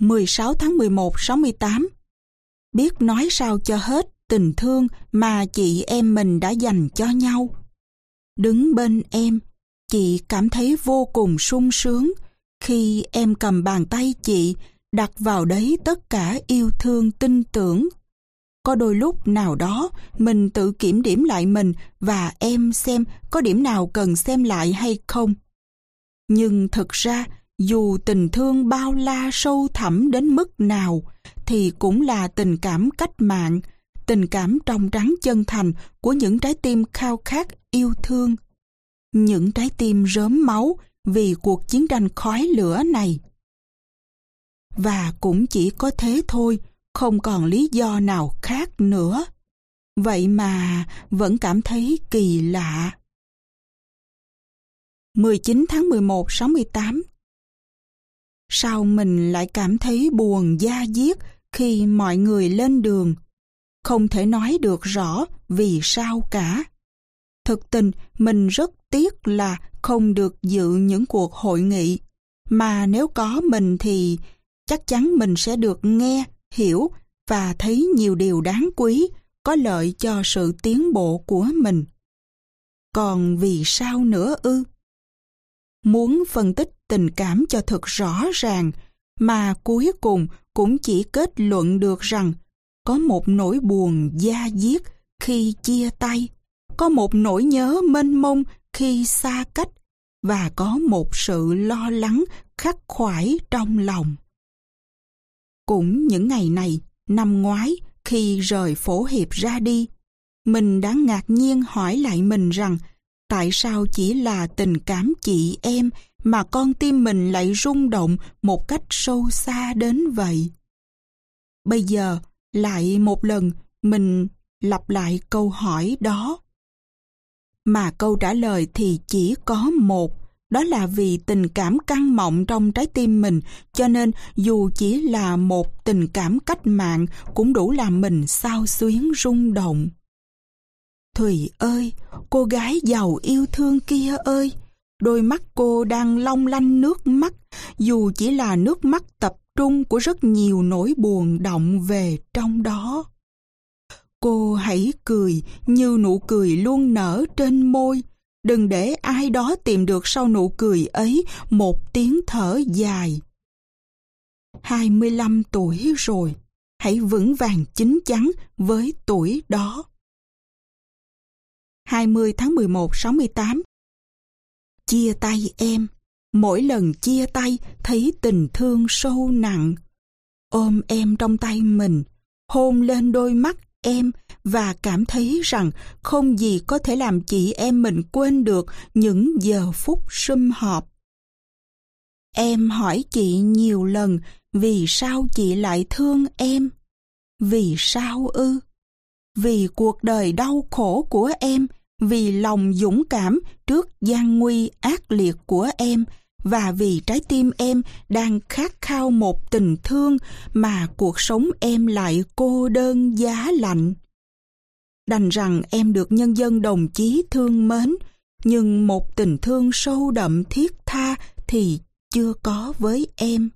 16 tháng 11 68 Biết nói sao cho hết tình thương mà chị em mình đã dành cho nhau. Đứng bên em, chị cảm thấy vô cùng sung sướng khi em cầm bàn tay chị đặt vào đấy tất cả yêu thương tin tưởng. Có đôi lúc nào đó mình tự kiểm điểm lại mình và em xem có điểm nào cần xem lại hay không. Nhưng thực ra dù tình thương bao la sâu thẳm đến mức nào thì cũng là tình cảm cách mạng, tình cảm trong trắng chân thành của những trái tim khao khát yêu thương. Những trái tim rớm máu vì cuộc chiến tranh khói lửa này. Và cũng chỉ có thế thôi, không còn lý do nào khác nữa. Vậy mà vẫn cảm thấy kỳ lạ. 19 tháng 11 68 Sao mình lại cảm thấy buồn da diết khi mọi người lên đường? Không thể nói được rõ vì sao cả. Thực tình, mình rất tiếc là không được dự những cuộc hội nghị, mà nếu có mình thì chắc chắn mình sẽ được nghe, hiểu và thấy nhiều điều đáng quý, có lợi cho sự tiến bộ của mình. Còn vì sao nữa ư? Muốn phân tích tình cảm cho thật rõ ràng, mà cuối cùng cũng chỉ kết luận được rằng có một nỗi buồn da diết khi chia tay, có một nỗi nhớ mênh mông khi xa cách và có một sự lo lắng khắc khoải trong lòng. Cũng những ngày này, năm ngoái, khi rời phổ hiệp ra đi, mình đã ngạc nhiên hỏi lại mình rằng tại sao chỉ là tình cảm chị em mà con tim mình lại rung động một cách sâu xa đến vậy. Bây giờ, lại một lần, mình lặp lại câu hỏi đó. Mà câu trả lời thì chỉ có một, đó là vì tình cảm căng mọng trong trái tim mình, cho nên dù chỉ là một tình cảm cách mạng cũng đủ làm mình sao xuyến rung động. Thùy ơi, cô gái giàu yêu thương kia ơi, đôi mắt cô đang long lanh nước mắt, dù chỉ là nước mắt tập trung của rất nhiều nỗi buồn động về trong đó. Cô hãy cười như nụ cười luôn nở trên môi. Đừng để ai đó tìm được sau nụ cười ấy một tiếng thở dài. 25 tuổi rồi, hãy vững vàng chín chắn với tuổi đó. 20 tháng 11 68 Chia tay em, mỗi lần chia tay thấy tình thương sâu nặng. Ôm em trong tay mình, hôn lên đôi mắt em và cảm thấy rằng không gì có thể làm chị em mình quên được những giờ phút sum họp. Em hỏi chị nhiều lần vì sao chị lại thương em? Vì sao ư? Vì cuộc đời đau khổ của em, vì lòng dũng cảm trước gian nguy ác liệt của em và vì trái tim em đang khát khao một tình thương mà cuộc sống em lại cô đơn giá lạnh. Đành rằng em được nhân dân đồng chí thương mến, nhưng một tình thương sâu đậm thiết tha thì chưa có với em.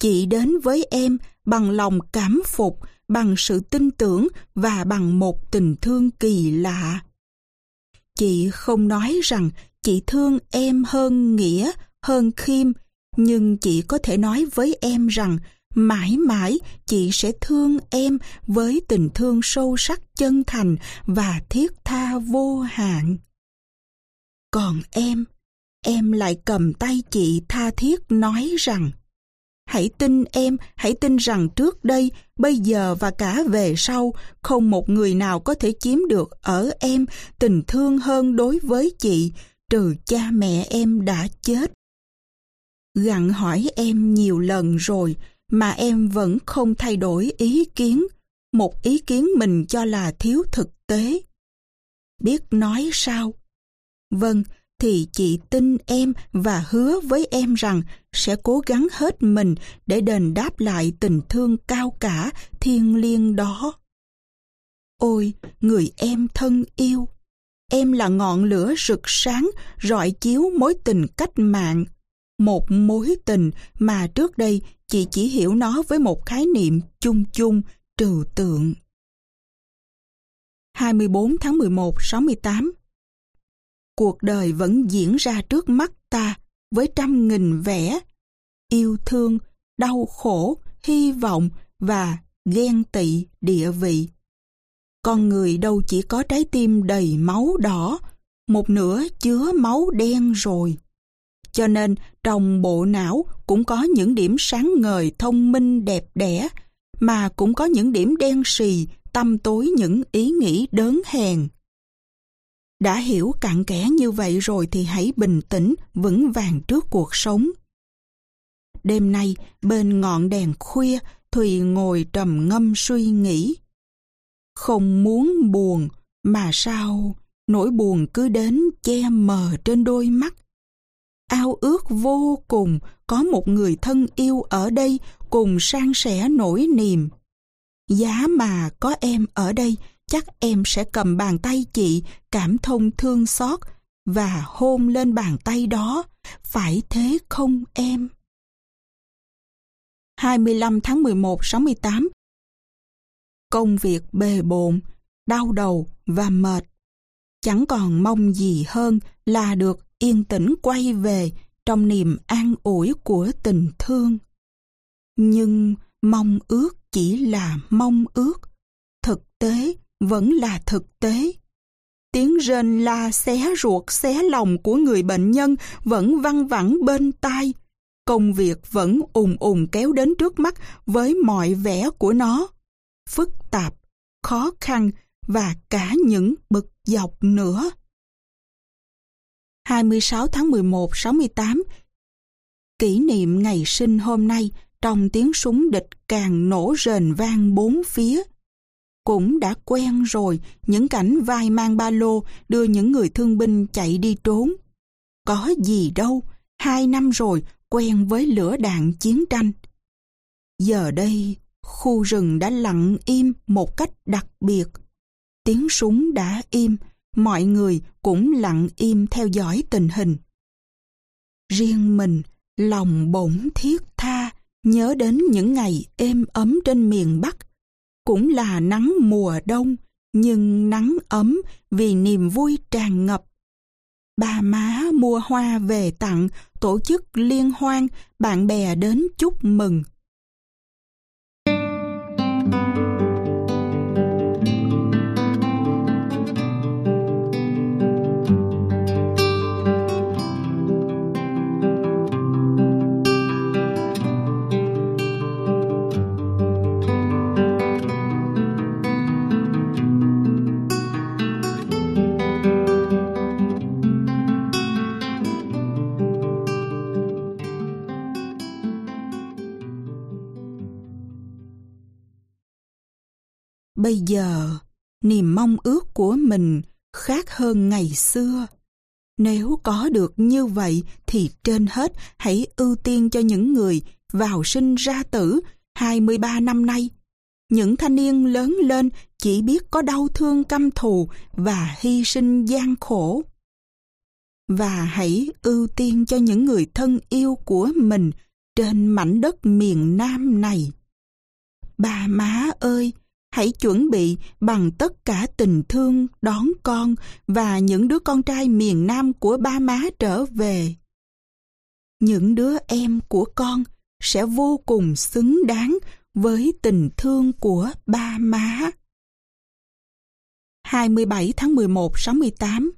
Chị đến với em bằng lòng cảm phục, bằng sự tin tưởng và bằng một tình thương kỳ lạ. Chị không nói rằng chị thương em hơn nghĩa, hơn khiêm, nhưng chị có thể nói với em rằng mãi mãi chị sẽ thương em với tình thương sâu sắc chân thành và thiết tha vô hạn. Còn em, em lại cầm tay chị tha thiết nói rằng Hãy tin em, hãy tin rằng trước đây, bây giờ và cả về sau, không một người nào có thể chiếm được ở em tình thương hơn đối với chị, trừ cha mẹ em đã chết. Gặn hỏi em nhiều lần rồi, mà em vẫn không thay đổi ý kiến, một ý kiến mình cho là thiếu thực tế. Biết nói sao? Vâng, thì chị tin em và hứa với em rằng sẽ cố gắng hết mình để đền đáp lại tình thương cao cả thiêng liêng đó. Ôi, người em thân yêu, em là ngọn lửa rực sáng rọi chiếu mối tình cách mạng, một mối tình mà trước đây chị chỉ hiểu nó với một khái niệm chung chung, trừu tượng. 24 tháng 11 68 Cuộc đời vẫn diễn ra trước mắt ta với trăm nghìn vẻ, yêu thương, đau khổ, hy vọng và ghen tị địa vị. Con người đâu chỉ có trái tim đầy máu đỏ, một nửa chứa máu đen rồi. Cho nên trong bộ não cũng có những điểm sáng ngời thông minh đẹp đẽ, mà cũng có những điểm đen sì tâm tối những ý nghĩ đớn hèn. Đã hiểu cặn kẽ như vậy rồi thì hãy bình tĩnh, vững vàng trước cuộc sống. Đêm nay, bên ngọn đèn khuya, Thùy ngồi trầm ngâm suy nghĩ. Không muốn buồn, mà sao nỗi buồn cứ đến che mờ trên đôi mắt. Ao ước vô cùng có một người thân yêu ở đây cùng san sẻ nỗi niềm. Giá mà có em ở đây, chắc em sẽ cầm bàn tay chị cảm thông thương xót và hôn lên bàn tay đó, phải thế không em? 25 tháng 11 68 Công việc bề bộn, đau đầu và mệt. Chẳng còn mong gì hơn là được yên tĩnh quay về trong niềm an ủi của tình thương. Nhưng mong ước chỉ là mong ước, thực tế vẫn là thực tế. Tiếng rên la xé ruột xé lòng của người bệnh nhân vẫn văng vẳng bên tai. Công việc vẫn ùn ùn kéo đến trước mắt với mọi vẻ của nó. Phức tạp, khó khăn và cả những bực dọc nữa. 26 tháng 11 68 Kỷ niệm ngày sinh hôm nay trong tiếng súng địch càng nổ rền vang bốn phía. Cũng đã quen rồi những cảnh vai mang ba lô đưa những người thương binh chạy đi trốn. Có gì đâu, hai năm rồi quen với lửa đạn chiến tranh. Giờ đây, khu rừng đã lặng im một cách đặc biệt. Tiếng súng đã im, mọi người cũng lặng im theo dõi tình hình. Riêng mình, lòng bỗng thiết tha, nhớ đến những ngày êm ấm trên miền Bắc. Cũng là nắng mùa đông, nhưng nắng ấm vì niềm vui tràn ngập. Ba má mua hoa về tặng, tổ chức liên hoan, bạn bè đến chúc mừng. Bây giờ, niềm mong ước của mình khác hơn ngày xưa. Nếu có được như vậy thì trên hết hãy ưu tiên cho những người vào sinh ra tử 23 năm nay. Những thanh niên lớn lên chỉ biết có đau thương căm thù và hy sinh gian khổ. Và hãy ưu tiên cho những người thân yêu của mình trên mảnh đất miền Nam này. Bà má ơi! Hãy chuẩn bị bằng tất cả tình thương đón con và những đứa con trai miền Nam của ba má trở về. Những đứa em của con sẽ vô cùng xứng đáng với tình thương của ba má. 27 tháng 11 68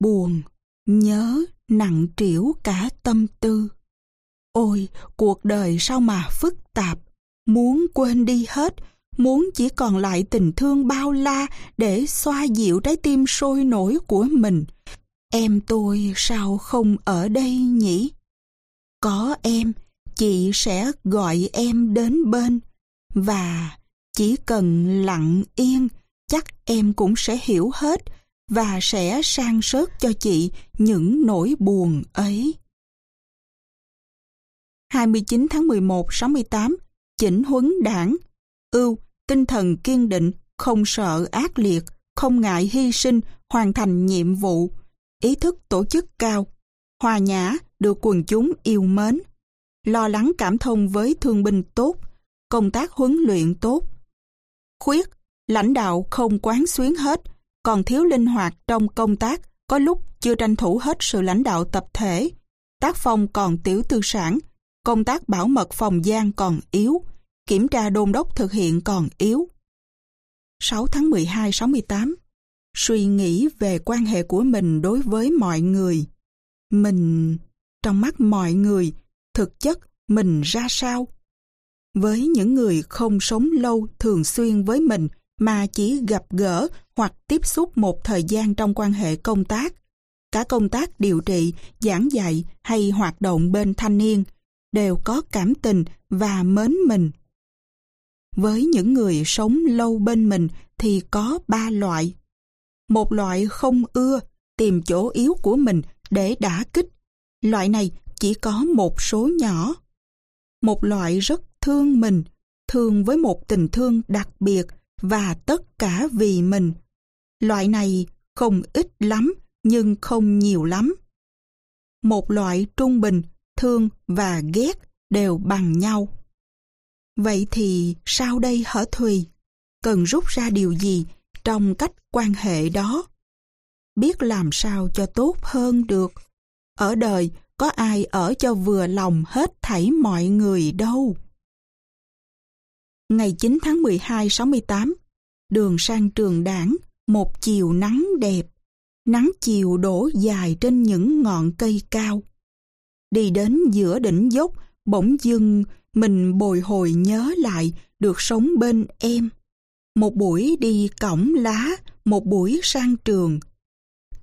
Buồn, nhớ, nặng trĩu cả tâm tư. Ôi, cuộc đời sao mà phức tạp, muốn quên đi hết, muốn chỉ còn lại tình thương bao la để xoa dịu trái tim sôi nổi của mình. Em tôi sao không ở đây nhỉ? Có em, chị sẽ gọi em đến bên. Và chỉ cần lặng yên, chắc em cũng sẽ hiểu hết và sẽ sang sớt cho chị những nỗi buồn ấy. 29 tháng 11 68 Chỉnh huấn đảng Ưu tinh thần kiên định, không sợ ác liệt, không ngại hy sinh, hoàn thành nhiệm vụ, ý thức tổ chức cao, hòa nhã được quần chúng yêu mến. lo lắng cảm thông với thương binh tốt, công tác huấn luyện tốt. Khuyết, lãnh đạo không quán xuyến hết, còn thiếu linh hoạt trong công tác, có lúc chưa tranh thủ hết sự lãnh đạo tập thể. Tác phong còn tiểu tư sản, công tác bảo mật phòng gian còn yếu, kiểm tra đôn đốc thực hiện còn yếu. 6 tháng 12 68 Suy nghĩ về quan hệ của mình đối với mọi người. Mình, trong mắt mọi người, thực chất mình ra sao? Với những người không sống lâu thường xuyên với mình mà chỉ gặp gỡ hoặc tiếp xúc một thời gian trong quan hệ công tác, cả công tác điều trị, giảng dạy hay hoạt động bên thanh niên, đều có cảm tình và mến mình. Với những người sống lâu bên mình thì có ba loại. Một loại không ưa, tìm chỗ yếu của mình để đả kích. Loại này chỉ có một số nhỏ. Một loại rất thương mình, thương với một tình thương đặc biệt và tất cả vì mình. Loại này không ít lắm nhưng không nhiều lắm. Một loại trung bình, thương và ghét đều bằng nhau. Vậy thì sau đây hở Thùy? Cần rút ra điều gì trong cách quan hệ đó? Biết làm sao cho tốt hơn được. Ở đời có ai ở cho vừa lòng hết thảy mọi người đâu. Ngày 9 tháng 12 68, đường sang trường đảng, một chiều nắng đẹp. Nắng chiều đổ dài trên những ngọn cây cao. Đi đến giữa đỉnh dốc, bỗng dưng mình bồi hồi nhớ lại được sống bên em. Một buổi đi cổng lá, một buổi sang trường.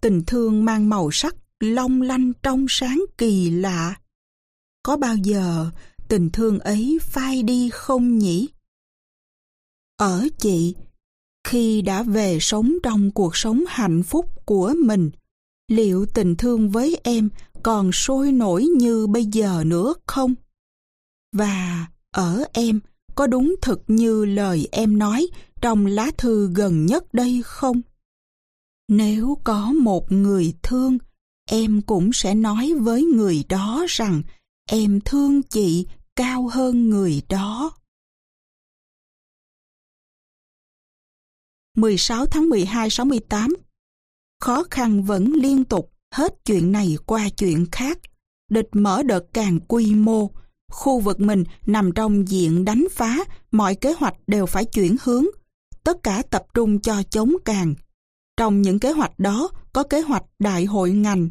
Tình thương mang màu sắc long lanh trong sáng kỳ lạ. Có bao giờ tình thương ấy phai đi không nhỉ? Ở chị, khi đã về sống trong cuộc sống hạnh phúc của mình, liệu tình thương với em còn sôi nổi như bây giờ nữa không? Và ở em có đúng thực như lời em nói trong lá thư gần nhất đây không? Nếu có một người thương, em cũng sẽ nói với người đó rằng em thương chị cao hơn người đó. 16 tháng 12 68 Khó khăn vẫn liên tục, hết chuyện này qua chuyện khác. Địch mở đợt càng quy mô. Khu vực mình nằm trong diện đánh phá, mọi kế hoạch đều phải chuyển hướng. Tất cả tập trung cho chống càng. Trong những kế hoạch đó có kế hoạch đại hội ngành.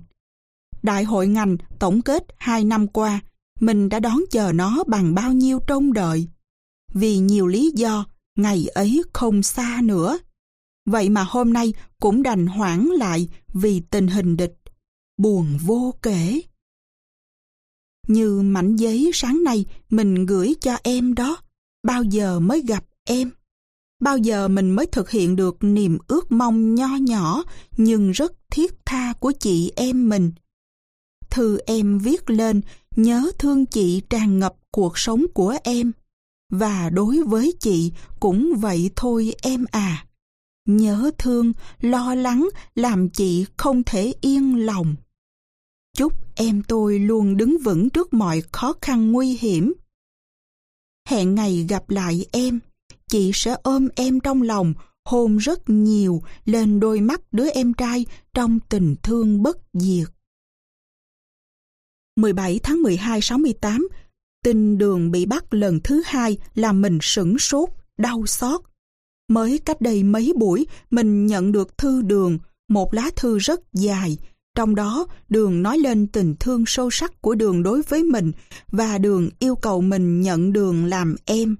Đại hội ngành tổng kết 2 năm qua, mình đã đón chờ nó bằng bao nhiêu trông đợi. Vì nhiều lý do, ngày ấy không xa nữa. Vậy mà hôm nay cũng đành hoãn lại vì tình hình địch. Buồn vô kể. Như mảnh giấy sáng nay mình gửi cho em đó. Bao giờ mới gặp em? Bao giờ mình mới thực hiện được niềm ước mong nho nhỏ nhưng rất thiết tha của chị em mình? Thư em viết lên nhớ thương chị tràn ngập cuộc sống của em. Và đối với chị cũng vậy thôi em à. Nhớ thương, lo lắng làm chị không thể yên lòng. Chúc em tôi luôn đứng vững trước mọi khó khăn nguy hiểm. Hẹn ngày gặp lại em, chị sẽ ôm em trong lòng, hôn rất nhiều lên đôi mắt đứa em trai trong tình thương bất diệt. 17 tháng 12 68, tin đường bị bắt lần thứ hai làm mình sửng sốt, đau xót. Mới cách đây mấy buổi, mình nhận được thư đường, một lá thư rất dài. Trong đó, đường nói lên tình thương sâu sắc của đường đối với mình và đường yêu cầu mình nhận đường làm em.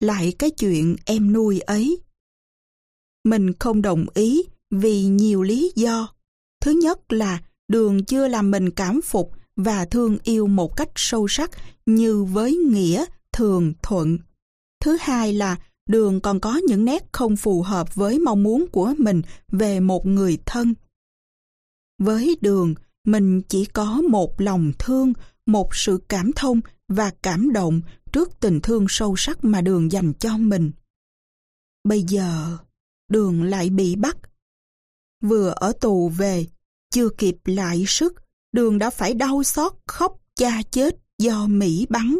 Lại cái chuyện em nuôi ấy. Mình không đồng ý vì nhiều lý do. Thứ nhất là đường chưa làm mình cảm phục và thương yêu một cách sâu sắc như với nghĩa thường thuận. Thứ hai là Đường còn có những nét không phù hợp với mong muốn của mình về một người thân. Với Đường, mình chỉ có một lòng thương, một sự cảm thông và cảm động trước tình thương sâu sắc mà Đường dành cho mình. Bây giờ, Đường lại bị bắt. Vừa ở tù về, chưa kịp lại sức, Đường đã phải đau xót khóc cha chết do Mỹ bắn.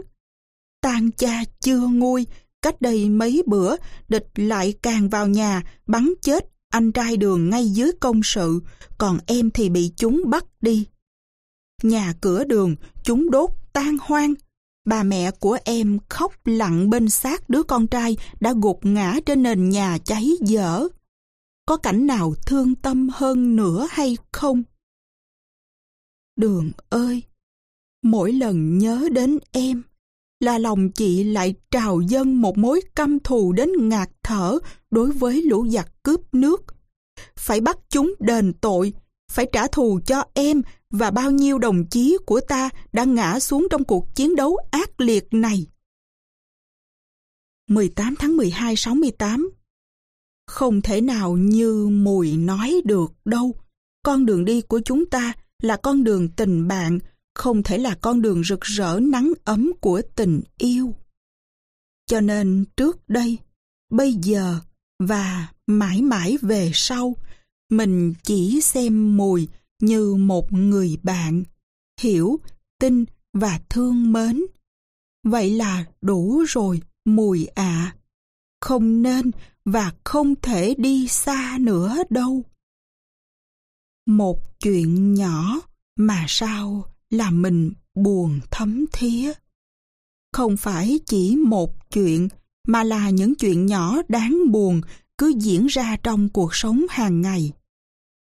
tan cha chưa nguôi, cách đây mấy bữa, địch lại càng vào nhà, bắn chết anh trai đường ngay dưới công sự, còn em thì bị chúng bắt đi. Nhà cửa đường, chúng đốt tan hoang. Bà mẹ của em khóc lặng bên xác đứa con trai đã gục ngã trên nền nhà cháy dở. Có cảnh nào thương tâm hơn nữa hay không? Đường ơi! Mỗi lần nhớ đến em, là lòng chị lại trào dâng một mối căm thù đến ngạt thở đối với lũ giặc cướp nước. Phải bắt chúng đền tội, phải trả thù cho em và bao nhiêu đồng chí của ta đã ngã xuống trong cuộc chiến đấu ác liệt này. 18 tháng 12 68 Không thể nào như mùi nói được đâu. Con đường đi của chúng ta là con đường tình bạn, không thể là con đường rực rỡ nắng ấm của tình yêu. Cho nên trước đây, bây giờ và mãi mãi về sau, mình chỉ xem mùi như một người bạn, hiểu, tin và thương mến. Vậy là đủ rồi, mùi ạ. Không nên và không thể đi xa nữa đâu. Một chuyện nhỏ mà sao là mình buồn thấm thía. Không phải chỉ một chuyện mà là những chuyện nhỏ đáng buồn cứ diễn ra trong cuộc sống hàng ngày.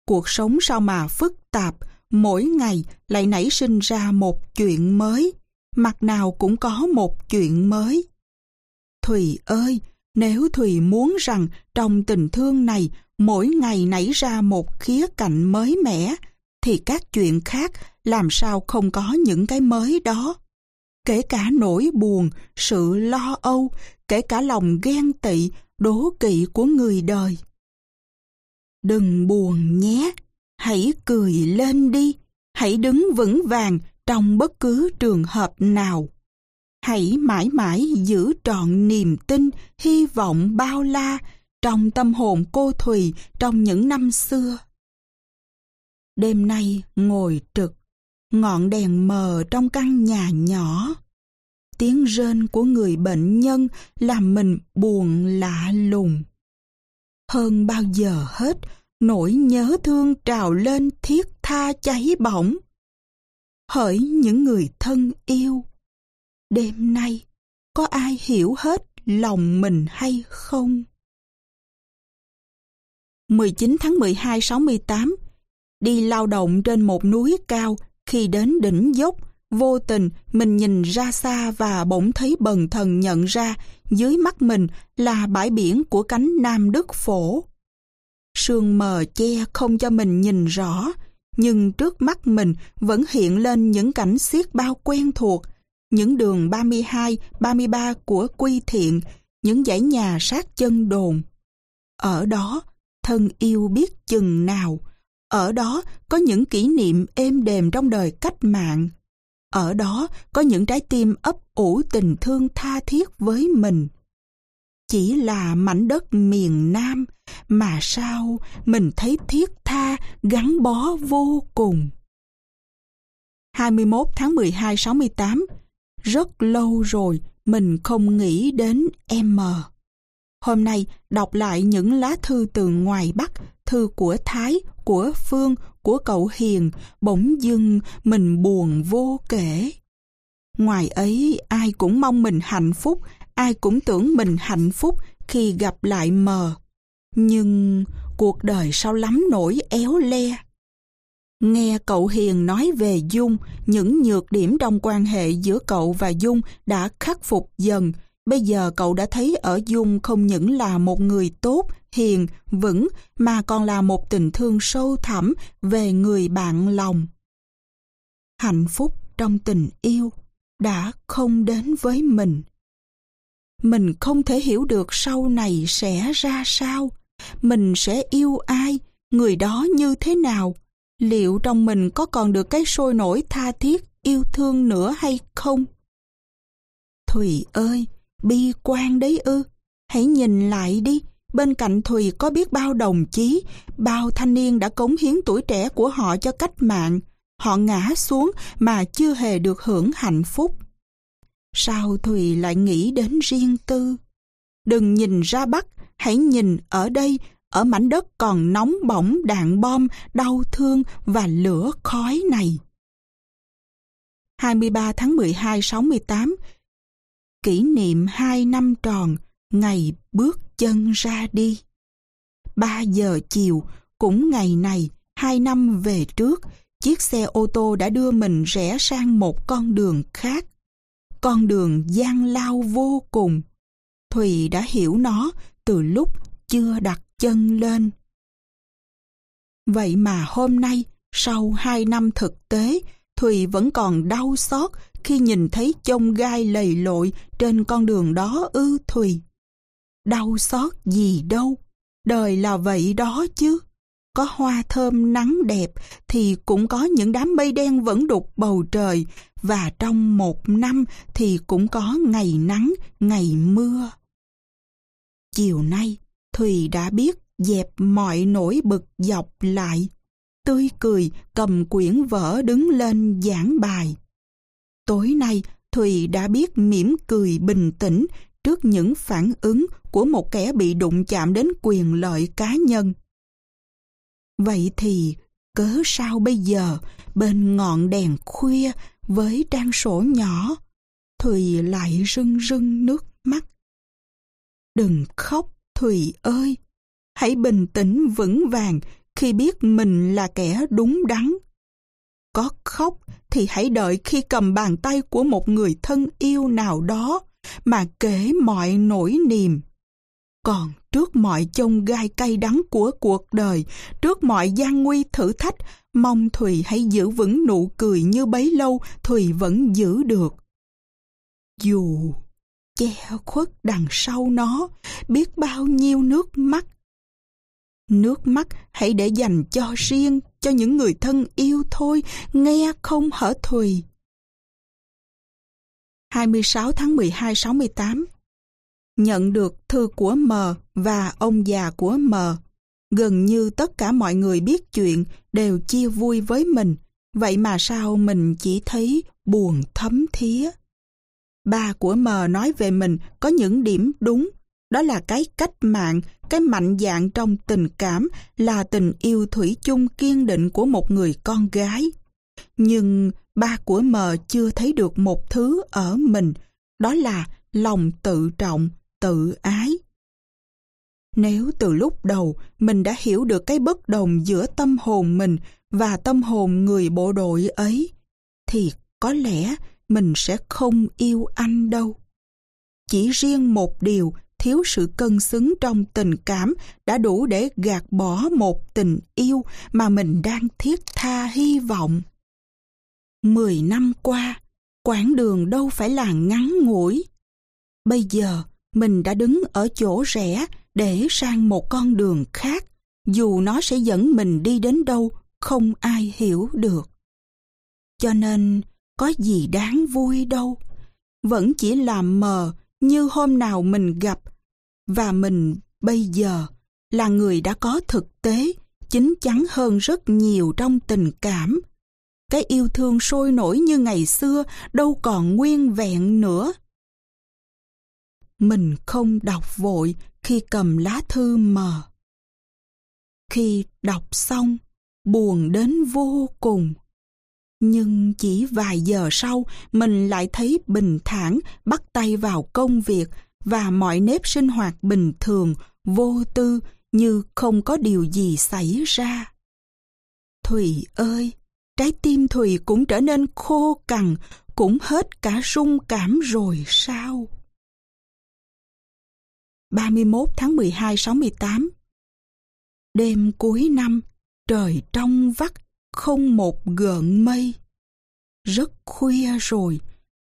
Cuộc sống sao mà phức tạp, mỗi ngày lại nảy sinh ra một chuyện mới, mặt nào cũng có một chuyện mới. Thùy ơi, nếu Thùy muốn rằng trong tình thương này mỗi ngày nảy ra một khía cạnh mới mẻ, thì các chuyện khác làm sao không có những cái mới đó. Kể cả nỗi buồn, sự lo âu, kể cả lòng ghen tị, đố kỵ của người đời. Đừng buồn nhé, hãy cười lên đi, hãy đứng vững vàng trong bất cứ trường hợp nào. Hãy mãi mãi giữ trọn niềm tin, hy vọng bao la trong tâm hồn cô Thùy trong những năm xưa. Đêm nay ngồi trực, ngọn đèn mờ trong căn nhà nhỏ. Tiếng rên của người bệnh nhân làm mình buồn lạ lùng. Hơn bao giờ hết, nỗi nhớ thương trào lên thiết tha cháy bỏng. Hỡi những người thân yêu, đêm nay có ai hiểu hết lòng mình hay không? 19 tháng 12 68 Đi lao động trên một núi cao, khi đến đỉnh dốc, vô tình mình nhìn ra xa và bỗng thấy bần thần nhận ra dưới mắt mình là bãi biển của cánh Nam Đức Phổ. Sương mờ che không cho mình nhìn rõ, nhưng trước mắt mình vẫn hiện lên những cảnh xiết bao quen thuộc, những đường 32, 33 của Quy Thiện, những dãy nhà sát chân đồn. Ở đó, thân yêu biết chừng nào, ở đó có những kỷ niệm êm đềm trong đời cách mạng. Ở đó có những trái tim ấp ủ tình thương tha thiết với mình. Chỉ là mảnh đất miền Nam mà sao mình thấy thiết tha gắn bó vô cùng. 21 tháng 12 68 Rất lâu rồi mình không nghĩ đến em m. Hôm nay đọc lại những lá thư từ ngoài Bắc, thư của Thái, của Phương, của cậu Hiền, bỗng dưng mình buồn vô kể. Ngoài ấy, ai cũng mong mình hạnh phúc, ai cũng tưởng mình hạnh phúc khi gặp lại mờ. Nhưng cuộc đời sao lắm nổi éo le. Nghe cậu Hiền nói về Dung, những nhược điểm trong quan hệ giữa cậu và Dung đã khắc phục dần, Bây giờ cậu đã thấy ở Dung không những là một người tốt, hiền, vững, mà còn là một tình thương sâu thẳm về người bạn lòng. Hạnh phúc trong tình yêu đã không đến với mình. Mình không thể hiểu được sau này sẽ ra sao, mình sẽ yêu ai, người đó như thế nào, liệu trong mình có còn được cái sôi nổi tha thiết yêu thương nữa hay không? Thùy ơi, bi quan đấy ư. Hãy nhìn lại đi, bên cạnh Thùy có biết bao đồng chí, bao thanh niên đã cống hiến tuổi trẻ của họ cho cách mạng. họ ngã xuống mà chưa hề được hưởng hạnh phúc. Sao Thùy lại nghĩ đến riêng tư? Đừng nhìn ra Bắc, hãy nhìn ở đây, ở mảnh đất còn nóng bỏng đạn bom, đau thương và lửa khói này. 23 tháng 12 68 Kỷ niệm hai năm tròn, ngày bước chân ra đi. ba giờ chiều, cũng ngày này, hai năm về trước, chiếc xe ô tô đã đưa mình rẽ sang một con đường khác. Con đường gian lao vô cùng. Thùy đã hiểu nó từ lúc chưa đặt chân lên. Vậy mà hôm nay, sau hai năm thực tế, Thùy vẫn còn đau xót khi nhìn thấy chông gai lầy lội trên con đường đó ư Thùy. Đau xót gì đâu, đời là vậy đó chứ. Có hoa thơm nắng đẹp thì cũng có những đám mây đen vẫn đục bầu trời và trong một năm thì cũng có ngày nắng, ngày mưa. Chiều nay, Thùy đã biết dẹp mọi nỗi bực dọc lại. Tươi cười cầm quyển vở đứng lên giảng bài. Tối nay, Thùy đã biết mỉm cười bình tĩnh trước những phản ứng của một kẻ bị đụng chạm đến quyền lợi cá nhân. Vậy thì, cớ sao bây giờ, bên ngọn đèn khuya với trang sổ nhỏ, Thùy lại rưng rưng nước mắt. Đừng khóc, Thùy ơi! Hãy bình tĩnh vững vàng khi biết mình là kẻ đúng đắn. Có khóc thì hãy đợi khi cầm bàn tay của một người thân yêu nào đó mà kể mọi nỗi niềm. Còn trước mọi chông gai cay đắng của cuộc đời, trước mọi gian nguy thử thách, mong Thùy hãy giữ vững nụ cười như bấy lâu Thùy vẫn giữ được. Dù che khuất đằng sau nó, biết bao nhiêu nước mắt. Nước mắt hãy để dành cho riêng, cho những người thân yêu thôi, nghe không hở Thùy. 26 tháng 12 68 Nhận được thư của M và ông già của M. Gần như tất cả mọi người biết chuyện đều chia vui với mình, vậy mà sao mình chỉ thấy buồn thấm thía. Ba của M nói về mình có những điểm đúng, đó là cái cách mạng, cái mạnh dạng trong tình cảm là tình yêu thủy chung kiên định của một người con gái. Nhưng ba của mờ chưa thấy được một thứ ở mình, đó là lòng tự trọng, tự ái. Nếu từ lúc đầu mình đã hiểu được cái bất đồng giữa tâm hồn mình và tâm hồn người bộ đội ấy, thì có lẽ mình sẽ không yêu anh đâu. Chỉ riêng một điều thiếu sự cân xứng trong tình cảm đã đủ để gạt bỏ một tình yêu mà mình đang thiết tha hy vọng. Mười năm qua, quãng đường đâu phải là ngắn ngủi. Bây giờ, mình đã đứng ở chỗ rẽ để sang một con đường khác, dù nó sẽ dẫn mình đi đến đâu không ai hiểu được. Cho nên, có gì đáng vui đâu. Vẫn chỉ làm mờ như hôm nào mình gặp và mình bây giờ là người đã có thực tế chính chắn hơn rất nhiều trong tình cảm. Cái yêu thương sôi nổi như ngày xưa đâu còn nguyên vẹn nữa. Mình không đọc vội khi cầm lá thư mờ. Khi đọc xong, buồn đến vô cùng. Nhưng chỉ vài giờ sau, mình lại thấy bình thản bắt tay vào công việc và mọi nếp sinh hoạt bình thường, vô tư như không có điều gì xảy ra. Thùy ơi, trái tim Thùy cũng trở nên khô cằn, cũng hết cả rung cảm rồi sao? 31 tháng 12 68 Đêm cuối năm, trời trong vắt, không một gợn mây. Rất khuya rồi,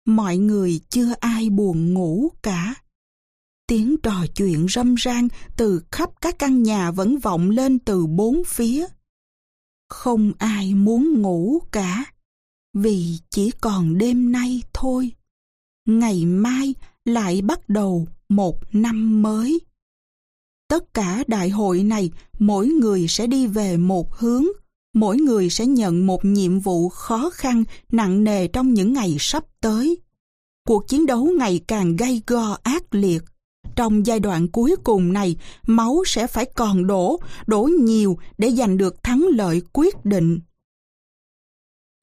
mọi người chưa ai buồn ngủ cả. Tiếng trò chuyện râm ran từ khắp các căn nhà vẫn vọng lên từ bốn phía. Không ai muốn ngủ cả, vì chỉ còn đêm nay thôi. Ngày mai lại bắt đầu một năm mới. Tất cả đại hội này, mỗi người sẽ đi về một hướng, mỗi người sẽ nhận một nhiệm vụ khó khăn, nặng nề trong những ngày sắp tới. Cuộc chiến đấu ngày càng gay go ác liệt. Trong giai đoạn cuối cùng này, máu sẽ phải còn đổ, đổ nhiều để giành được thắng lợi quyết định.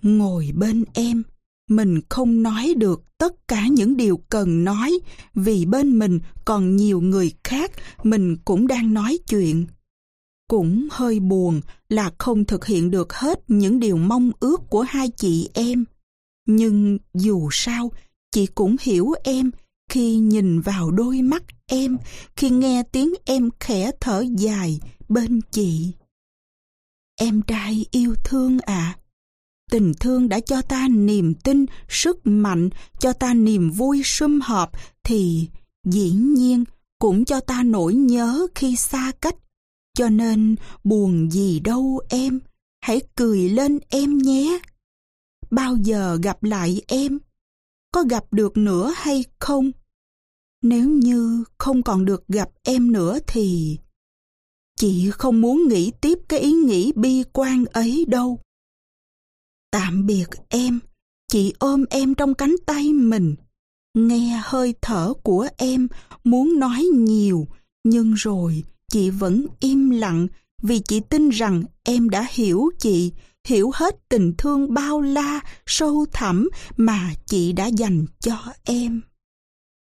Ngồi bên em, mình không nói được tất cả những điều cần nói vì bên mình còn nhiều người khác mình cũng đang nói chuyện cũng hơi buồn là không thực hiện được hết những điều mong ước của hai chị em nhưng dù sao chị cũng hiểu em khi nhìn vào đôi mắt em khi nghe tiếng em khẽ thở dài bên chị em trai yêu thương à Tình thương đã cho ta niềm tin, sức mạnh, cho ta niềm vui sum họp, thì dĩ nhiên cũng cho ta nỗi nhớ khi xa cách. Cho nên buồn gì đâu em, hãy cười lên em nhé. Bao giờ gặp lại em? Có gặp được nữa hay không? Nếu như không còn được gặp em nữa thì... Chị không muốn nghĩ tiếp cái ý nghĩ bi quan ấy đâu. Tạm biệt em, chị ôm em trong cánh tay mình. Nghe hơi thở của em muốn nói nhiều, nhưng rồi chị vẫn im lặng vì chị tin rằng em đã hiểu chị, hiểu hết tình thương bao la, sâu thẳm mà chị đã dành cho em.